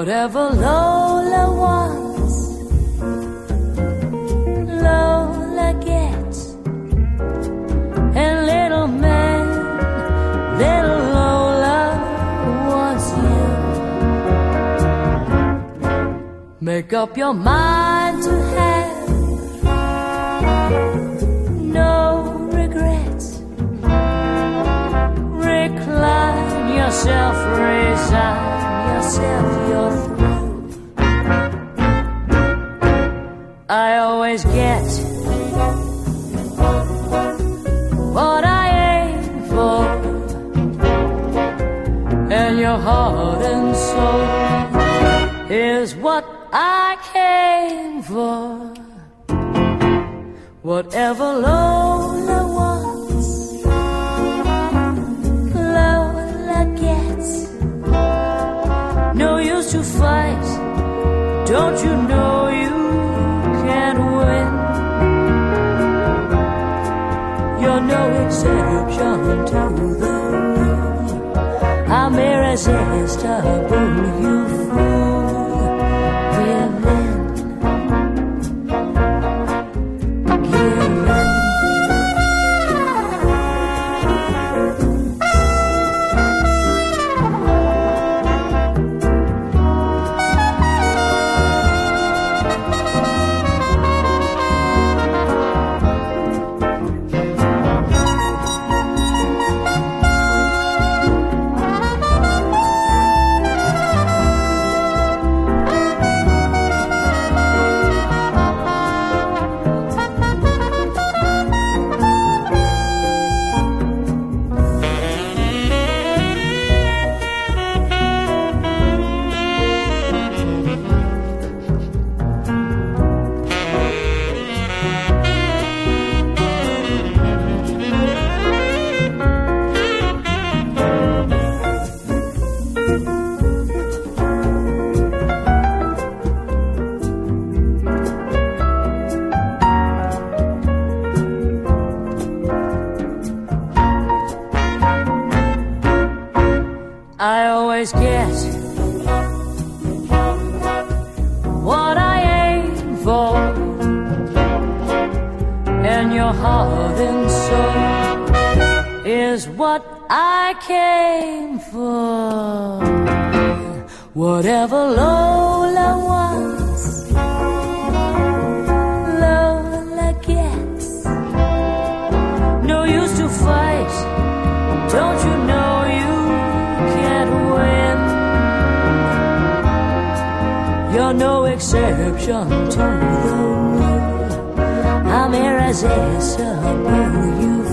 Whatever Lola wants, Lola gets. And little man, little Lola wants you. Make up your mind to have yourself. I always get what I aim for, and your heart and soul is what I came for. Whatever Lola wants, To fight, don't you know you can't win? You're no exception to the rule. I'm irresistible, you fool. I always get what I aim for, and your heart and soul is what I came for. Whatever Lola wants, Lola gets. No use to fight, You're no exception to the rule. I'm irresistible, you